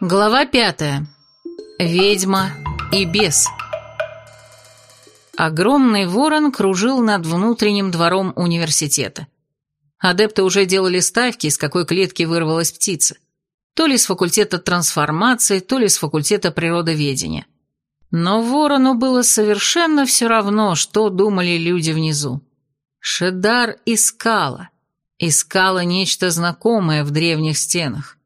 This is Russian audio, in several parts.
Глава пятая. Ведьма и бес. Огромный ворон кружил над внутренним двором университета. Адепты уже делали ставки, из какой клетки вырвалась птица. То ли с факультета трансформации, то ли с факультета природоведения. Но ворону было совершенно все равно, что думали люди внизу. Шедар искала. Искала нечто знакомое в древних стенах.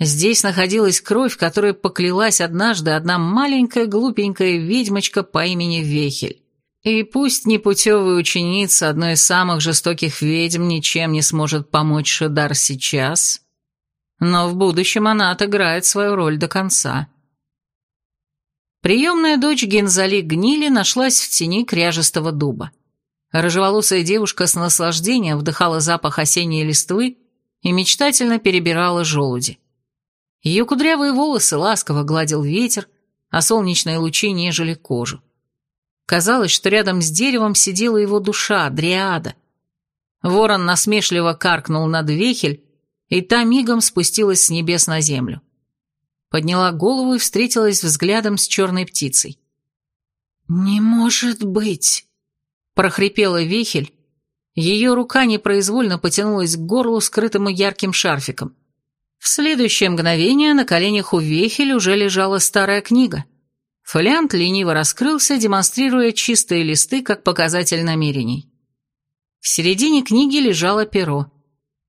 Здесь находилась кровь, которой поклялась однажды одна маленькая глупенькая ведьмочка по имени Вехель. И пусть непутевая ученица одной из самых жестоких ведьм ничем не сможет помочь Шедар сейчас, но в будущем она отыграет свою роль до конца. Приемная дочь Гензали Гнили нашлась в тени кряжестого дуба. Рыжеволосая девушка с наслаждением вдыхала запах осенней листвы и мечтательно перебирала желуди. Ее кудрявые волосы ласково гладил ветер, а солнечные лучи нежели кожу. Казалось, что рядом с деревом сидела его душа, дриада. Ворон насмешливо каркнул над вехель, и та мигом спустилась с небес на землю. Подняла голову и встретилась взглядом с черной птицей. «Не может быть!» – прохрипела вехель. Ее рука непроизвольно потянулась к горлу, скрытому ярким шарфиком. В следующее мгновение на коленях у Вехель уже лежала старая книга. Фолиант лениво раскрылся, демонстрируя чистые листы как показатель намерений. В середине книги лежало перо.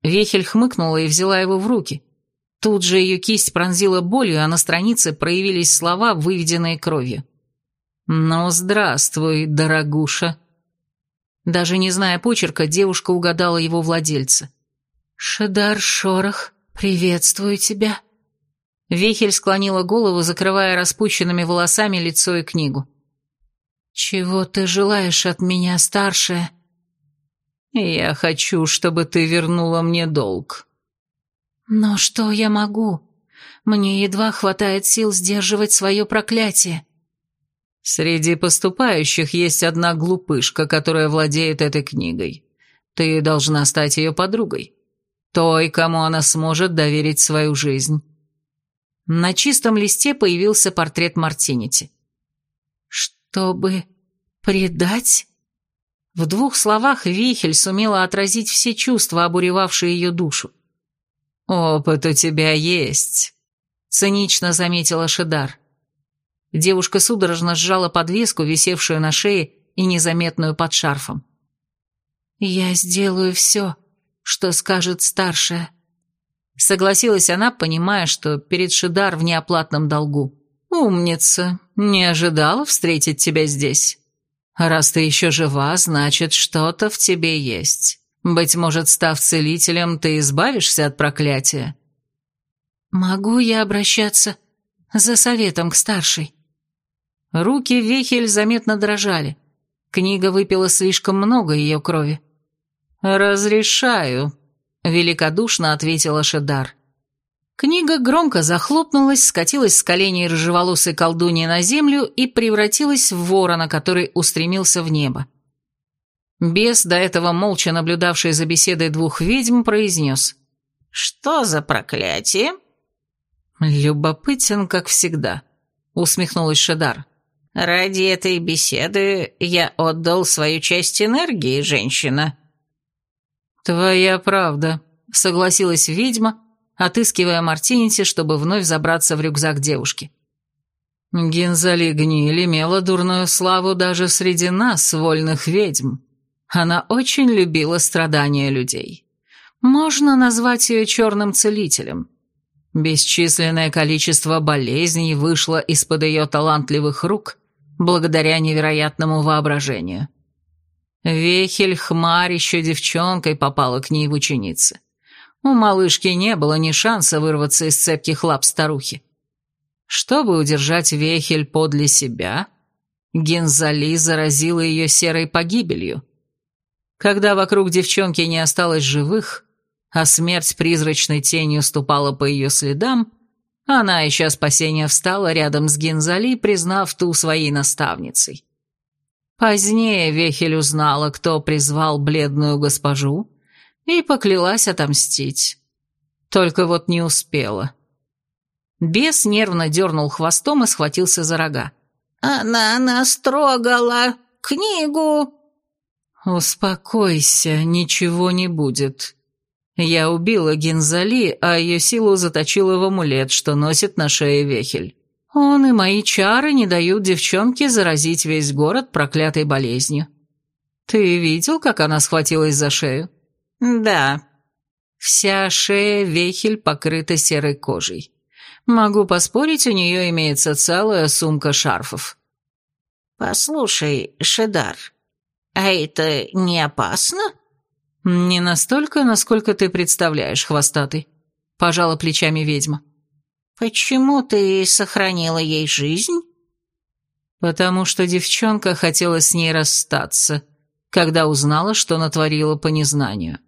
Вехель хмыкнула и взяла его в руки. Тут же ее кисть пронзила болью, а на странице проявились слова, выведенные кровью. «Ну, здравствуй, дорогуша». Даже не зная почерка, девушка угадала его владельца. «Шедар Шорох», «Приветствую тебя». Вихель склонила голову, закрывая распущенными волосами лицо и книгу. «Чего ты желаешь от меня, старшая?» «Я хочу, чтобы ты вернула мне долг». «Но что я могу? Мне едва хватает сил сдерживать свое проклятие». «Среди поступающих есть одна глупышка, которая владеет этой книгой. Ты должна стать ее подругой той, кому она сможет доверить свою жизнь. На чистом листе появился портрет Мартинити. «Чтобы предать?» В двух словах Вихель сумела отразить все чувства, обуревавшие ее душу. «Опыт у тебя есть», — цинично заметила Шедар. Девушка судорожно сжала подвеску, висевшую на шее и незаметную под шарфом. «Я сделаю все», что скажет старшая. Согласилась она, понимая, что перед Шидар в неоплатном долгу. «Умница, не ожидала встретить тебя здесь. Раз ты еще жива, значит, что-то в тебе есть. Быть может, став целителем, ты избавишься от проклятия». «Могу я обращаться за советом к старшей?» Руки Вехель заметно дрожали. Книга выпила слишком много ее крови. «Разрешаю», — великодушно ответила Шедар. Книга громко захлопнулась, скатилась с коленей рыжеволосой колдуньи на землю и превратилась в ворона, который устремился в небо. Бес, до этого молча наблюдавший за беседой двух ведьм, произнес. «Что за проклятие?» «Любопытен, как всегда», — усмехнулась Шедар. «Ради этой беседы я отдал свою часть энергии, женщина», «Твоя правда», — согласилась ведьма, отыскивая Мартинити, чтобы вновь забраться в рюкзак девушки. Гензали Гниль имела дурную славу даже среди нас, вольных ведьм. Она очень любила страдания людей. Можно назвать ее черным целителем. Бесчисленное количество болезней вышло из-под ее талантливых рук благодаря невероятному воображению. Вехель Хмарь еще девчонкой попала к ней в ученицы. У малышки не было ни шанса вырваться из цепких лап старухи. Чтобы удержать Вехель подле себя, Гензали заразила ее серой погибелью. Когда вокруг девчонки не осталось живых, а смерть призрачной тенью ступала по ее следам, она, ища спасения, встала рядом с Гензали, признав ту своей наставницей. Позднее Вехель узнала, кто призвал бледную госпожу, и поклялась отомстить. Только вот не успела. Бес нервно дернул хвостом и схватился за рога. «Она нас трогала! Книгу!» «Успокойся, ничего не будет. Я убила Гензали, а ее силу заточила в амулет, что носит на шее вехель. Он и мои чары не дают девчонке заразить весь город проклятой болезнью. Ты видел, как она схватилась за шею?» «Да». Вся шея вехель покрыта серой кожей. Могу поспорить, у нее имеется целая сумка шарфов. «Послушай, Шедар, а это не опасно?» «Не настолько, насколько ты представляешь, хвостатый», — пожала плечами ведьма. «Почему ты сохранила ей жизнь?» «Потому что девчонка хотела с ней расстаться, когда узнала, что натворила по незнанию.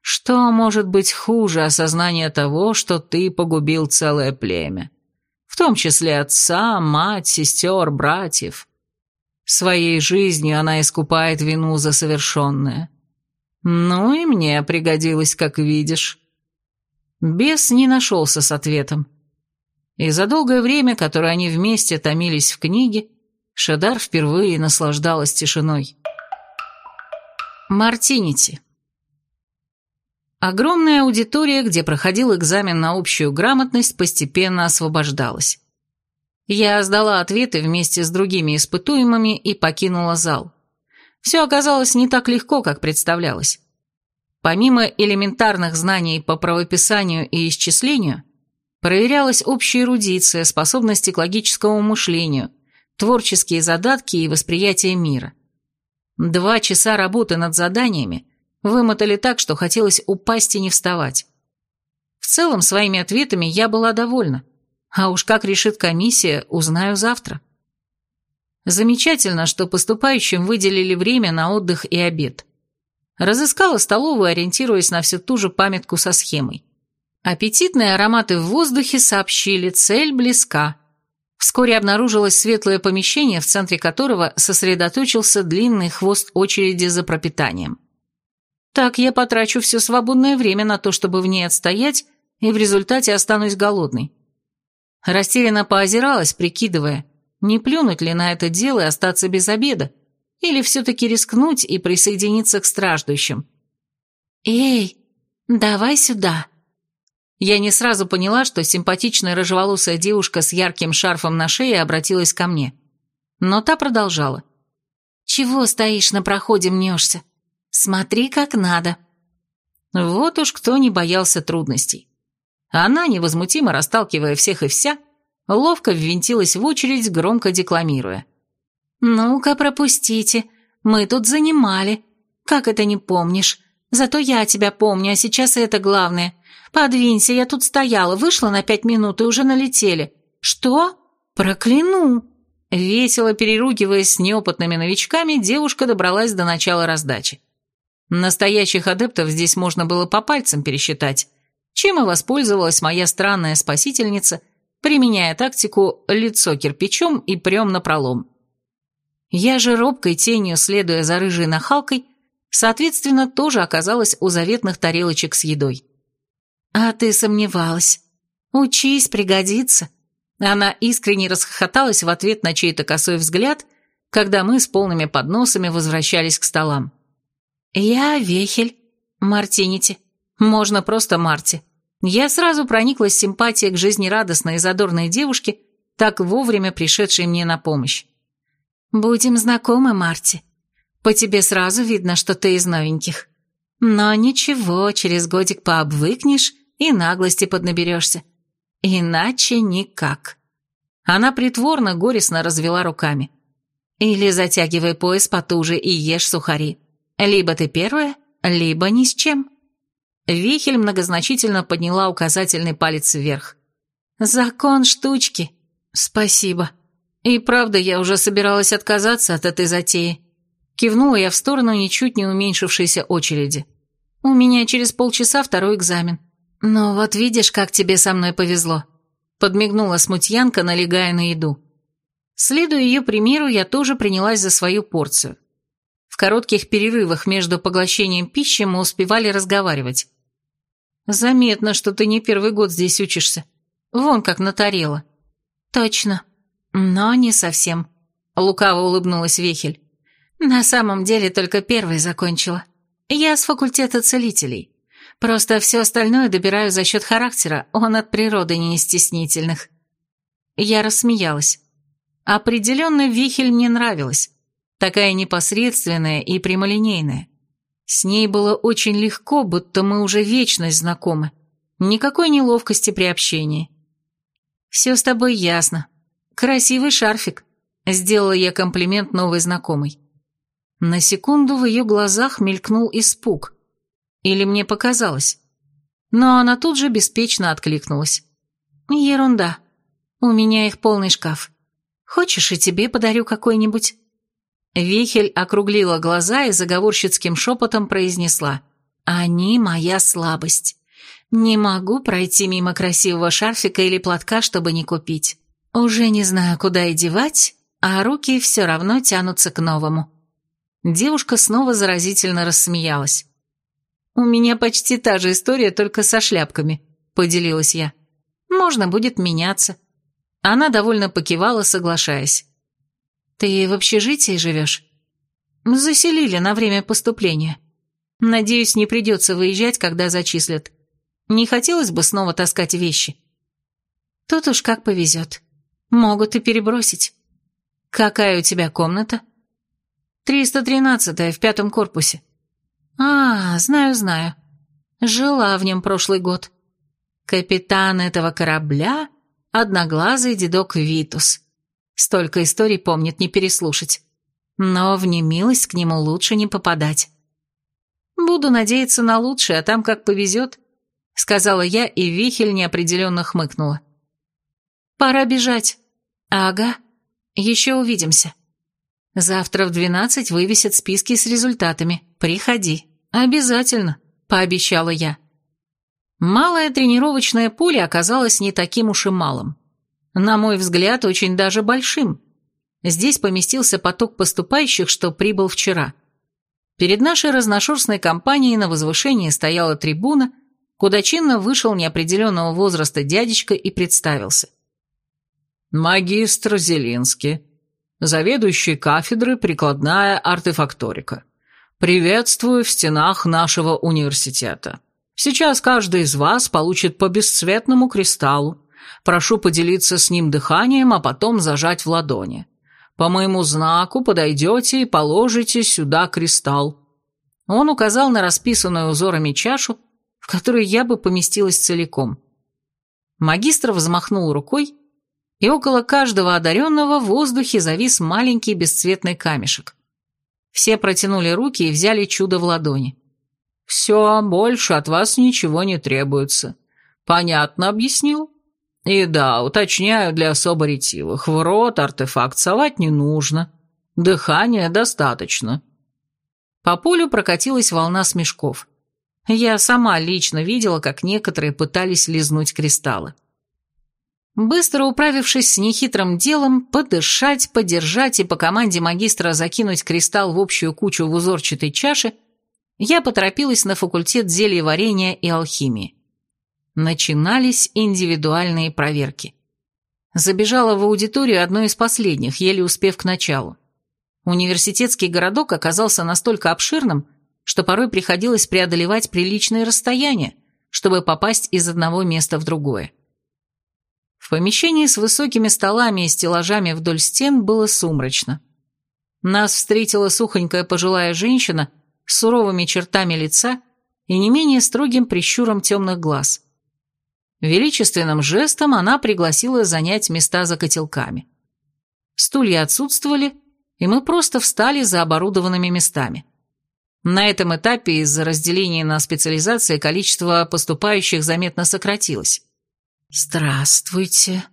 Что может быть хуже осознания того, что ты погубил целое племя? В том числе отца, мать, сестер, братьев. Своей жизнью она искупает вину за совершенное. Ну и мне пригодилось, как видишь. Бес не нашелся с ответом. И за долгое время, которое они вместе томились в книге, Шедар впервые наслаждалась тишиной. Мартинити. Огромная аудитория, где проходил экзамен на общую грамотность, постепенно освобождалась. Я сдала ответы вместе с другими испытуемыми и покинула зал. Все оказалось не так легко, как представлялось. Помимо элементарных знаний по правописанию и исчислению, проверялась общая эрудиция, способности к логическому мышлению, творческие задатки и восприятие мира. Два часа работы над заданиями Вымотали так, что хотелось упасть и не вставать. В целом, своими ответами я была довольна. А уж как решит комиссия, узнаю завтра. Замечательно, что поступающим выделили время на отдых и обед. Разыскала столовую, ориентируясь на всю ту же памятку со схемой. Аппетитные ароматы в воздухе сообщили, цель близка. Вскоре обнаружилось светлое помещение, в центре которого сосредоточился длинный хвост очереди за пропитанием. Так я потрачу все свободное время на то, чтобы в ней отстоять, и в результате останусь голодной. Растерянно поозиралась, прикидывая, не плюнуть ли на это дело и остаться без обеда, или все-таки рискнуть и присоединиться к страждущим. «Эй, давай сюда!» Я не сразу поняла, что симпатичная рыжеволосая девушка с ярким шарфом на шее обратилась ко мне. Но та продолжала. «Чего стоишь на проходе мнешься? Смотри, как надо». Вот уж кто не боялся трудностей. Она, невозмутимо расталкивая всех и вся, ловко ввинтилась в очередь, громко декламируя. «Ну-ка, пропустите. Мы тут занимали. Как это не помнишь? Зато я тебя помню, а сейчас это главное. Подвинься, я тут стояла, вышла на пять минут и уже налетели. Что? Прокляну!» Весело переругиваясь с неопытными новичками, девушка добралась до начала раздачи. Настоящих адептов здесь можно было по пальцам пересчитать, чем и воспользовалась моя странная спасительница, применяя тактику «лицо кирпичом и прем на пролом». Я же робкой тенью, следуя за рыжей нахалкой, соответственно, тоже оказалась у заветных тарелочек с едой. «А ты сомневалась. Учись, пригодится». Она искренне расхохоталась в ответ на чей-то косой взгляд, когда мы с полными подносами возвращались к столам. «Я Вехель. Мартинити. Можно просто Марти». Я сразу прониклась симпатией к жизнерадостной и задорной девушке, так вовремя пришедшей мне на помощь. «Будем знакомы, Марти. По тебе сразу видно, что ты из новеньких. Но ничего, через годик пообвыкнешь и наглости поднаберешься. Иначе никак». Она притворно, горестно развела руками. «Или затягивай пояс потуже и ешь сухари. Либо ты первая, либо ни с чем». Вихель многозначительно подняла указательный палец вверх. «Закон штучки. Спасибо. И правда, я уже собиралась отказаться от этой затеи». Кивнула я в сторону ничуть не уменьшившейся очереди. «У меня через полчаса второй экзамен. Но вот видишь, как тебе со мной повезло». Подмигнула смутьянка, налегая на еду. Следуя ее примеру, я тоже принялась за свою порцию. В коротких перерывах между поглощением пищи мы успевали разговаривать. «Заметно, что ты не первый год здесь учишься. Вон как натарела». «Точно. Но не совсем», — лукаво улыбнулась Вехель. «На самом деле только первый закончила. Я с факультета целителей. Просто все остальное добираю за счет характера, он от природы не стеснительных». Я рассмеялась. Определенно Вихель мне нравилась. Такая непосредственная и прямолинейная. С ней было очень легко, будто мы уже вечность знакомы. Никакой неловкости при общении. «Все с тобой ясно. Красивый шарфик», — сделала я комплимент новой знакомой. На секунду в ее глазах мелькнул испуг. Или мне показалось. Но она тут же беспечно откликнулась. «Ерунда. У меня их полный шкаф. Хочешь, и тебе подарю какой-нибудь?» Вихель округлила глаза и заговорщицким шепотом произнесла. «Они моя слабость. Не могу пройти мимо красивого шарфика или платка, чтобы не купить. Уже не знаю, куда и девать, а руки все равно тянутся к новому». Девушка снова заразительно рассмеялась. «У меня почти та же история, только со шляпками», — поделилась я. «Можно будет меняться». Она довольно покивала, соглашаясь. «Ты в общежитии живешь?» «Заселили на время поступления. Надеюсь, не придется выезжать, когда зачислят. Не хотелось бы снова таскать вещи». «Тут уж как повезет. Могут и перебросить. Какая у тебя комната?» «Триста тринадцатая, в пятом корпусе». «А, знаю, знаю. Жила в нем прошлый год. Капитан этого корабля — одноглазый дедок Витус». Столько историй помнит не переслушать. Но в немилость к нему лучше не попадать. «Буду надеяться на лучшее, а там как повезет», — сказала я, и Вихель неопределенно хмыкнула. «Пора бежать». «Ага, еще увидимся. Завтра в двенадцать вывесят списки с результатами. Приходи». «Обязательно», — пообещала я. Малое тренировочное поле оказалось не таким уж и малым. На мой взгляд, очень даже большим. Здесь поместился поток поступающих, что прибыл вчера. Перед нашей разношерстной компанией на возвышении стояла трибуна, куда чинно вышел неопределенного возраста дядечка и представился. «Магистр Зелинский, заведующий кафедры прикладная артефакторика. Приветствую в стенах нашего университета. Сейчас каждый из вас получит по бесцветному кристаллу, Прошу поделиться с ним дыханием, а потом зажать в ладони. По моему знаку подойдете и положите сюда кристалл». Он указал на расписанную узорами чашу, в которую я бы поместилась целиком. Магистр взмахнул рукой, и около каждого одаренного в воздухе завис маленький бесцветный камешек. Все протянули руки и взяли чудо в ладони. «Все, больше от вас ничего не требуется. Понятно объяснил?» И да, уточняю для особо ретивых, в рот артефакт совать не нужно. Дыхания достаточно. По полю прокатилась волна смешков. Я сама лично видела, как некоторые пытались лизнуть кристаллы. Быстро управившись с нехитрым делом, подышать, подержать и по команде магистра закинуть кристалл в общую кучу в узорчатой чаше, я поторопилась на факультет зельеварения и алхимии. Начинались индивидуальные проверки. Забежала в аудиторию одной из последних, еле успев к началу. Университетский городок оказался настолько обширным, что порой приходилось преодолевать приличные расстояния, чтобы попасть из одного места в другое. В помещении с высокими столами и стеллажами вдоль стен было сумрачно. Нас встретила сухонькая пожилая женщина с суровыми чертами лица и не менее строгим прищуром темных глаз. Величественным жестом она пригласила занять места за котелками. Стулья отсутствовали, и мы просто встали за оборудованными местами. На этом этапе из-за разделения на специализации количество поступающих заметно сократилось. «Здравствуйте,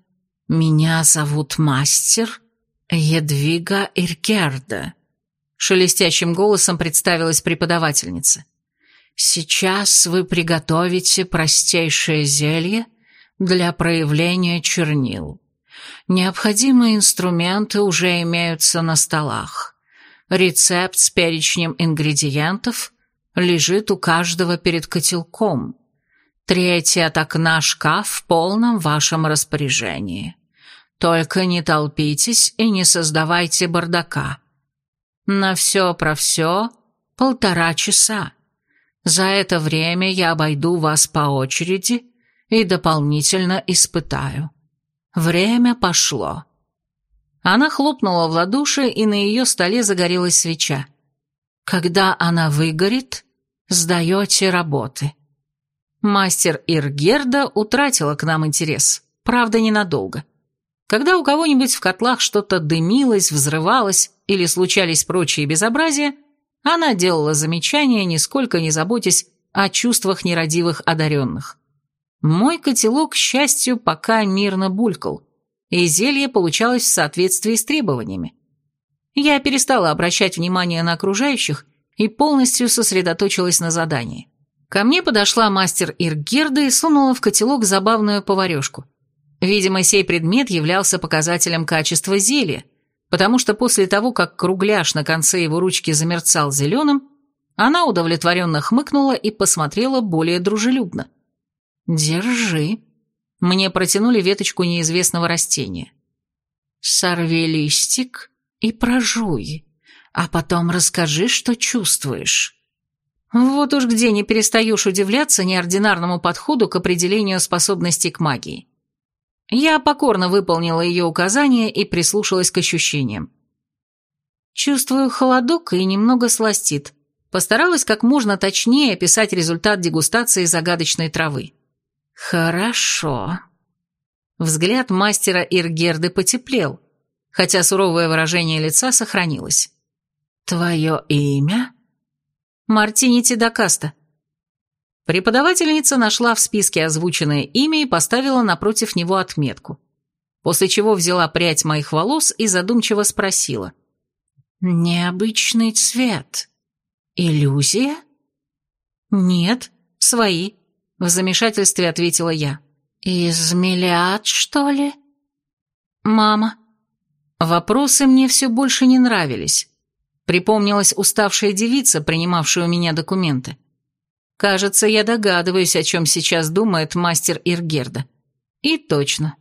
меня зовут мастер Едвига Иркерда», шелестящим голосом представилась преподавательница. Сейчас вы приготовите простейшее зелье для проявления чернил. Необходимые инструменты уже имеются на столах. Рецепт с перечнем ингредиентов лежит у каждого перед котелком. Третий от окна шкаф в полном вашем распоряжении. Только не толпитесь и не создавайте бардака. На все про все полтора часа. За это время я обойду вас по очереди и дополнительно испытаю. Время пошло». Она хлопнула в ладоши, и на ее столе загорелась свеча. «Когда она выгорит, сдаете работы». Мастер Иргерда утратила к нам интерес, правда, ненадолго. Когда у кого-нибудь в котлах что-то дымилось, взрывалось или случались прочие безобразия, она делала замечания, нисколько не заботясь о чувствах нерадивых одаренных. Мой котелок, к счастью, пока мирно булькал, и зелье получалось в соответствии с требованиями. Я перестала обращать внимание на окружающих и полностью сосредоточилась на задании. Ко мне подошла мастер Иргерда и сунула в котелок забавную поварешку – Видимо, сей предмет являлся показателем качества зелья, потому что после того, как кругляш на конце его ручки замерцал зеленым, она удовлетворенно хмыкнула и посмотрела более дружелюбно. «Держи». Мне протянули веточку неизвестного растения. «Сорви листик и прожуй, а потом расскажи, что чувствуешь». Вот уж где не перестаешь удивляться неординарному подходу к определению способностей к магии. Я покорно выполнила ее указания и прислушалась к ощущениям. Чувствую холодок и немного сластит. Постаралась как можно точнее описать результат дегустации загадочной травы. Хорошо. Взгляд мастера Иргерды потеплел, хотя суровое выражение лица сохранилось. Твое имя? Мартинити Дакаста. Преподавательница нашла в списке озвученное имя и поставила напротив него отметку, после чего взяла прядь моих волос и задумчиво спросила. «Необычный цвет. Иллюзия?» «Нет, свои», — в замешательстве ответила я. «Из миллиард, что ли?» «Мама». Вопросы мне все больше не нравились. Припомнилась уставшая девица, принимавшая у меня документы. Кажется, я догадываюсь, о чем сейчас думает мастер Иргерда. И точно.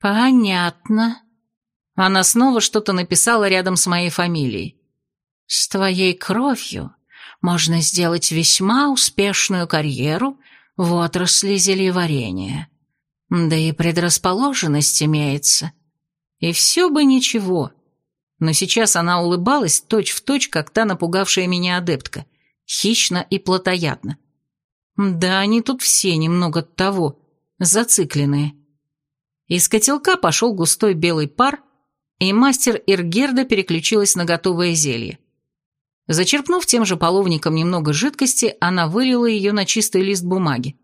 Понятно. Она снова что-то написала рядом с моей фамилией. С твоей кровью можно сделать весьма успешную карьеру в отрасли зельеварения. Да и предрасположенность имеется. И все бы ничего. Но сейчас она улыбалась точь-в-точь, точь, как та напугавшая меня адептка хищно и плотоядно. Да, они тут все немного того, зацикленные. Из котелка пошел густой белый пар, и мастер Иргерда переключилась на готовое зелье. Зачерпнув тем же половником немного жидкости, она вылила ее на чистый лист бумаги.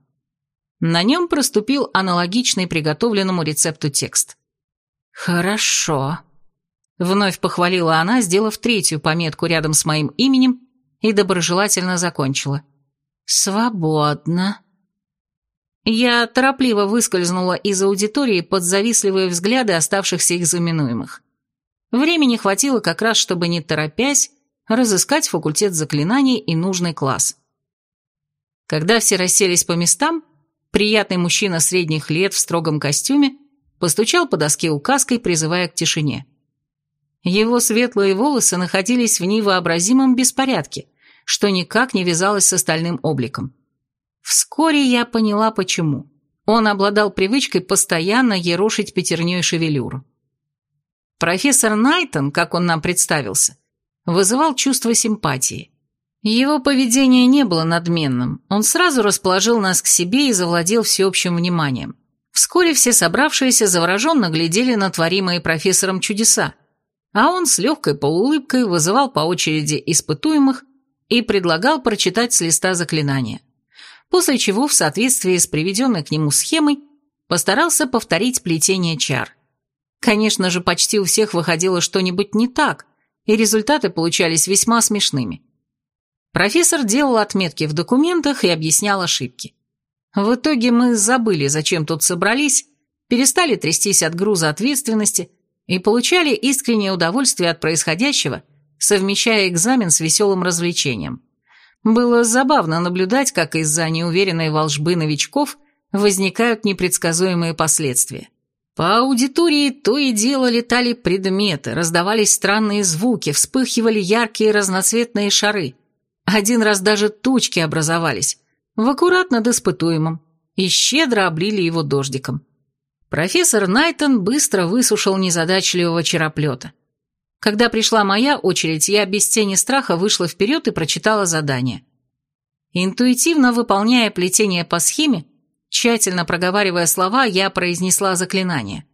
На нем проступил аналогичный приготовленному рецепту текст. «Хорошо», — вновь похвалила она, сделав третью пометку рядом с моим именем и доброжелательно закончила. «Свободно». Я торопливо выскользнула из аудитории под завистливые взгляды оставшихся экзаменуемых. Времени хватило как раз, чтобы, не торопясь, разыскать факультет заклинаний и нужный класс. Когда все расселись по местам, приятный мужчина средних лет в строгом костюме постучал по доске указкой, призывая к тишине. Его светлые волосы находились в невообразимом беспорядке, что никак не вязалось с остальным обликом. Вскоре я поняла, почему. Он обладал привычкой постоянно ерошить пятерней шевелюру. Профессор Найтон, как он нам представился, вызывал чувство симпатии. Его поведение не было надменным, он сразу расположил нас к себе и завладел всеобщим вниманием. Вскоре все собравшиеся завороженно глядели на творимые профессором чудеса, а он с легкой полуулыбкой вызывал по очереди испытуемых и предлагал прочитать с листа заклинания, после чего в соответствии с приведенной к нему схемой постарался повторить плетение чар. Конечно же, почти у всех выходило что-нибудь не так, и результаты получались весьма смешными. Профессор делал отметки в документах и объяснял ошибки. В итоге мы забыли, зачем тут собрались, перестали трястись от груза ответственности и получали искреннее удовольствие от происходящего, совмещая экзамен с веселым развлечением. Было забавно наблюдать, как из-за неуверенной волжбы новичков возникают непредсказуемые последствия. По аудитории то и дело летали предметы, раздавались странные звуки, вспыхивали яркие разноцветные шары. Один раз даже тучки образовались, в аккурат над испытуемым, и щедро облили его дождиком. Профессор Найтон быстро высушил незадачливого чероплета. Когда пришла моя очередь, я без тени страха вышла вперед и прочитала задание. Интуитивно выполняя плетение по схеме, тщательно проговаривая слова, я произнесла заклинание.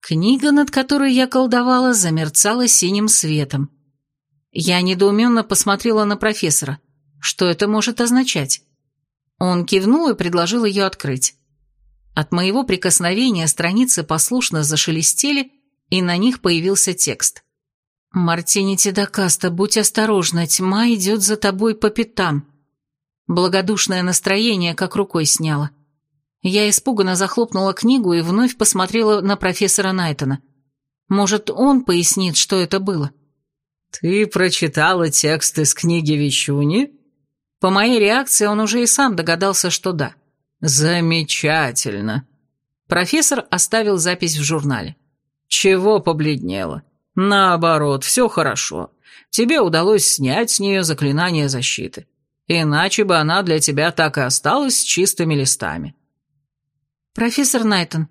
Книга, над которой я колдовала, замерцала синим светом. Я недоуменно посмотрела на профессора. Что это может означать? Он кивнул и предложил ее открыть. От моего прикосновения страницы послушно зашелестели, и на них появился текст. «Мартини Тедакаста, будь осторожна, тьма идет за тобой по пятам». Благодушное настроение как рукой сняло. Я испуганно захлопнула книгу и вновь посмотрела на профессора Найтона. Может, он пояснит, что это было? «Ты прочитала текст из книги Вещуни?» По моей реакции он уже и сам догадался, что да. «Замечательно». Профессор оставил запись в журнале. «Чего побледнело? Наоборот, все хорошо. Тебе удалось снять с нее заклинание защиты. Иначе бы она для тебя так и осталась с чистыми листами». «Профессор Найтон,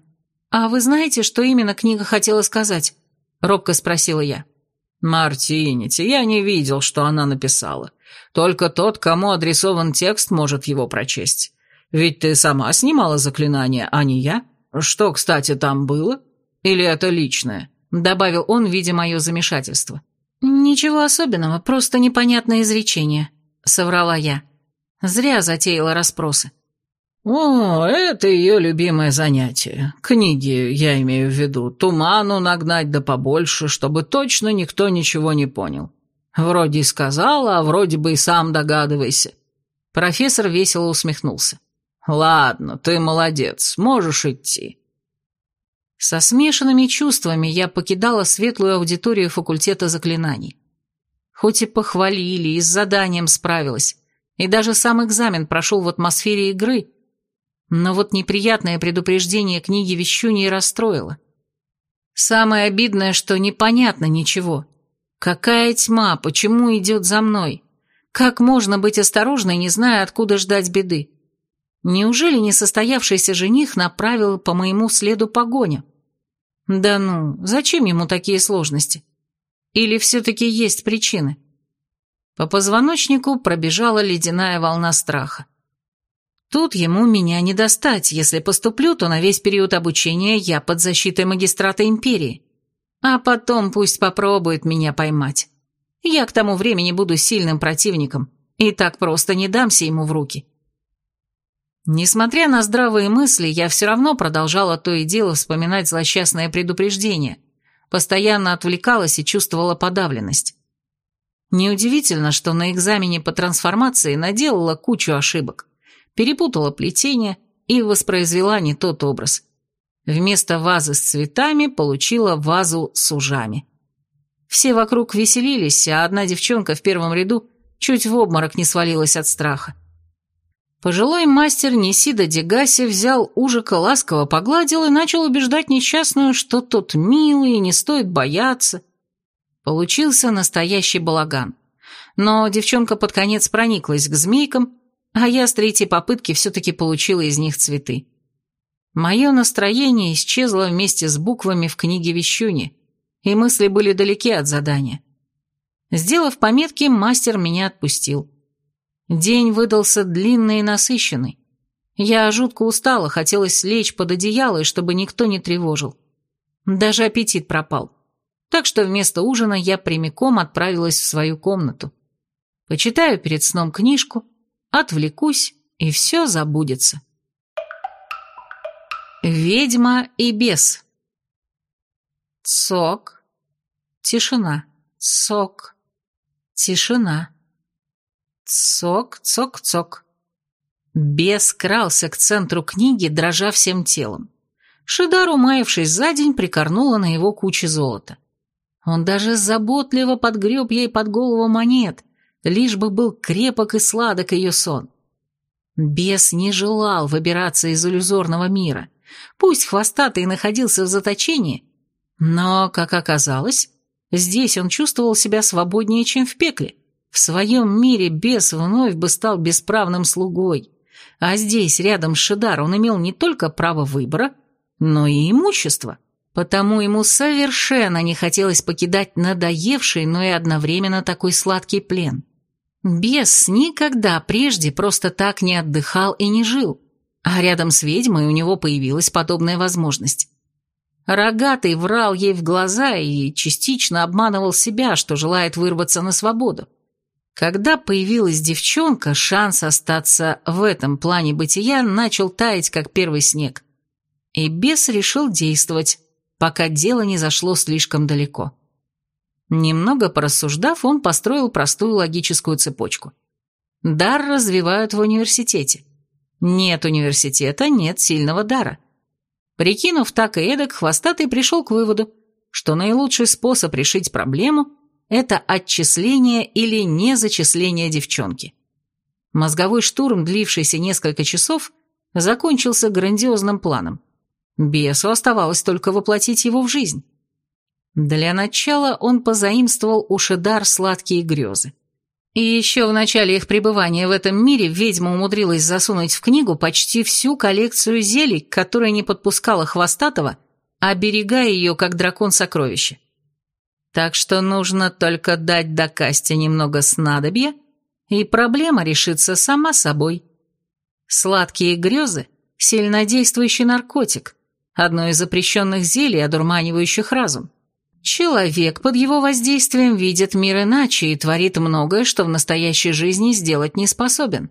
а вы знаете, что именно книга хотела сказать?» — робко спросила я. «Мартинити, я не видел, что она написала. Только тот, кому адресован текст, может его прочесть. Ведь ты сама снимала заклинание, а не я. Что, кстати, там было? Или это личное?» Добавил он, видя мое замешательство. «Ничего особенного, просто непонятное изречение», — соврала я. Зря затеяла расспросы. «О, это ее любимое занятие. Книги, я имею в виду, туману нагнать да побольше, чтобы точно никто ничего не понял. Вроде и сказала, а вроде бы и сам догадывайся». Профессор весело усмехнулся. «Ладно, ты молодец, можешь идти». Со смешанными чувствами я покидала светлую аудиторию факультета заклинаний. Хоть и похвалили, и с заданием справилась, и даже сам экзамен прошел в атмосфере игры, но вот неприятное предупреждение книги Вещуни расстроило. Самое обидное, что непонятно ничего. Какая тьма, почему идет за мной? Как можно быть осторожной, не зная, откуда ждать беды? Неужели несостоявшийся жених направил по моему следу погоню? Да ну, зачем ему такие сложности? Или все-таки есть причины? По позвоночнику пробежала ледяная волна страха. Тут ему меня не достать, если поступлю, то на весь период обучения я под защитой магистрата империи. А потом пусть попробует меня поймать. Я к тому времени буду сильным противником, и так просто не дамся ему в руки. Несмотря на здравые мысли, я все равно продолжала то и дело вспоминать злосчастное предупреждение, постоянно отвлекалась и чувствовала подавленность. Неудивительно, что на экзамене по трансформации наделала кучу ошибок, перепутала плетение и воспроизвела не тот образ. Вместо вазы с цветами получила вазу с ужами. Все вокруг веселились, а одна девчонка в первом ряду чуть в обморок не свалилась от страха. Пожилой мастер Несида Дегаси взял ужика, ласково погладил и начал убеждать несчастную, что тот милый и не стоит бояться. Получился настоящий балаган. Но девчонка под конец прониклась к змейкам, а я с третьей попытки все-таки получила из них цветы. Мое настроение исчезло вместе с буквами в книге Вещуни, и мысли были далеки от задания. Сделав пометки, мастер меня отпустил. День выдался длинный и насыщенный. Я жутко устала, хотелось лечь под одеяло, и чтобы никто не тревожил. Даже аппетит пропал. Так что вместо ужина я прямиком отправилась в свою комнату. Почитаю перед сном книжку, отвлекусь, и все забудется. Ведьма и бес. Цок. Тишина. Сок. Тишина. Цок-цок-цок. Бес крался к центру книги, дрожа всем телом. Шидар, умаявшись за день, прикорнула на его куче золота. Он даже заботливо подгреб ей под голову монет, лишь бы был крепок и сладок ее сон. Бес не желал выбираться из иллюзорного мира. Пусть хвостатый находился в заточении, но, как оказалось, здесь он чувствовал себя свободнее, чем в пекле. В своем мире бес вновь бы стал бесправным слугой, а здесь, рядом с Шидар, он имел не только право выбора, но и имущество. Потому ему совершенно не хотелось покидать надоевший, но и одновременно такой сладкий плен. Бес никогда прежде просто так не отдыхал и не жил, а рядом с ведьмой у него появилась подобная возможность. Рогатый врал ей в глаза и частично обманывал себя, что желает вырваться на свободу. Когда появилась девчонка, шанс остаться в этом плане бытия начал таять, как первый снег. И бес решил действовать, пока дело не зашло слишком далеко. Немного порассуждав, он построил простую логическую цепочку. Дар развивают в университете. Нет университета, нет сильного дара. Прикинув так и эдак, Хвостатый пришел к выводу, что наилучший способ решить проблему – это отчисление или незачисление девчонки. Мозговой штурм, длившийся несколько часов, закончился грандиозным планом. Бесу оставалось только воплотить его в жизнь. Для начала он позаимствовал у Шедар сладкие грезы. И еще в начале их пребывания в этом мире ведьма умудрилась засунуть в книгу почти всю коллекцию зелий, которая не подпускала Хвостатого, оберегая ее как дракон сокровища. Так что нужно только дать до Касти немного снадобья, и проблема решится сама собой. Сладкие грезы – сильнодействующий наркотик, одно из запрещенных зелий, одурманивающих разум. Человек под его воздействием видит мир иначе и творит многое, что в настоящей жизни сделать не способен.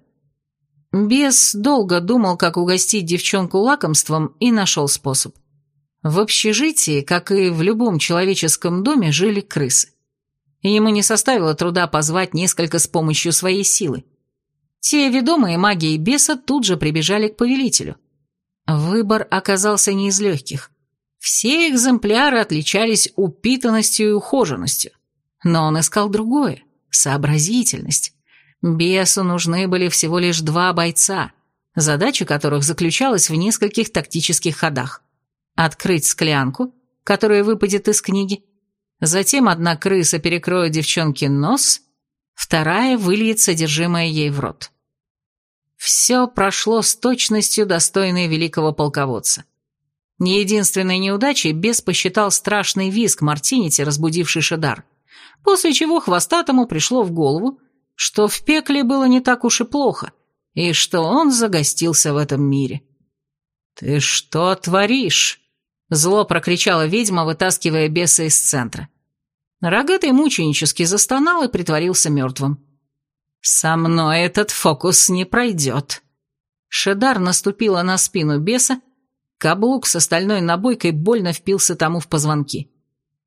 Бес долго думал, как угостить девчонку лакомством, и нашел способ. В общежитии, как и в любом человеческом доме, жили крысы. Ему не составило труда позвать несколько с помощью своей силы. Те, ведомые магией беса, тут же прибежали к повелителю. Выбор оказался не из легких. Все экземпляры отличались упитанностью и ухоженностью. Но он искал другое — сообразительность. Бесу нужны были всего лишь два бойца, задача которых заключалась в нескольких тактических ходах. Открыть склянку, которая выпадет из книги, затем одна крыса перекроет девчонке нос, вторая выльет содержимое ей в рот. Все прошло с точностью, достойной великого полководца. Единственной неудачей бес посчитал страшный визг Мартинити, разбудивший Шедар, после чего хвостатому пришло в голову, что в пекле было не так уж и плохо, и что он загостился в этом мире. «Ты что творишь?» — зло прокричала ведьма, вытаскивая беса из центра. Рогатый мученически застонал и притворился мертвым. «Со мной этот фокус не пройдет». Шедар наступила на спину беса, Каблук с остальной набойкой больно впился тому в позвонки.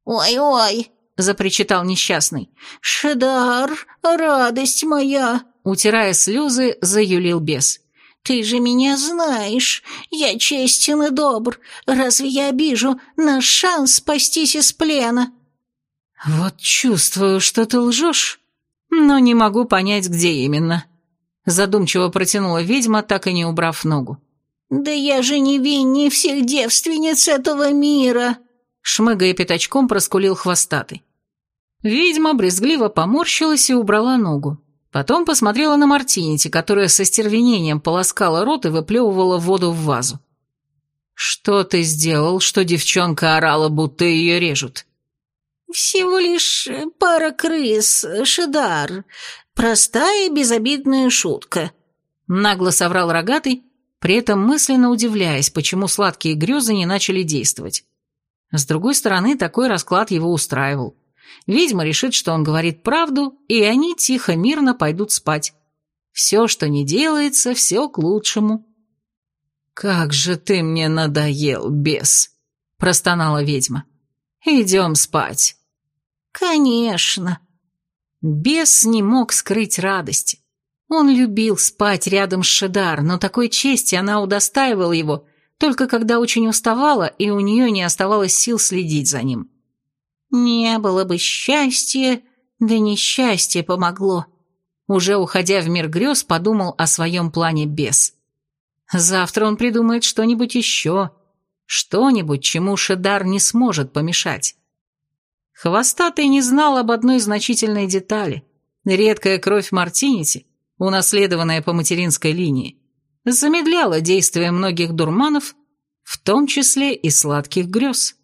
«Ой-ой!» — запричитал несчастный. «Шедар, радость моя!» Утирая слезы, заюлил бес. «Ты же меня знаешь. Я честен и добр. Разве я обижу наш шанс спастись из плена?» «Вот чувствую, что ты лжешь, но не могу понять, где именно». Задумчиво протянула ведьма, так и не убрав ногу. «Да я же не виннее всех девственниц этого мира!» Шмыгая пятачком, проскулил хвостатый. Ведьма брезгливо поморщилась и убрала ногу. Потом посмотрела на Мартинити, которая со стервенением полоскала рот и выплевывала воду в вазу. «Что ты сделал, что девчонка орала, будто ее режут?» «Всего лишь пара крыс, Шидар. Простая безобидная шутка», — нагло соврал рогатый, при этом мысленно удивляясь, почему сладкие грезы не начали действовать. С другой стороны, такой расклад его устраивал. Ведьма решит, что он говорит правду, и они тихо, мирно пойдут спать. Все, что не делается, все к лучшему. «Как же ты мне надоел, бес!» – простонала ведьма. «Идем спать». «Конечно». Бес не мог скрыть радости. Он любил спать рядом с Шедар, но такой чести она удостаивала его, только когда очень уставала, и у нее не оставалось сил следить за ним. «Не было бы счастья, да несчастье помогло», Уже уходя в мир грез, подумал о своем плане без. Завтра он придумает что-нибудь еще, что-нибудь, чему Шедар не сможет помешать. Хвостатый не знал об одной значительной детали. Редкая кровь Мартинити, унаследованная по материнской линии, замедляла действие многих дурманов, в том числе и сладких грез.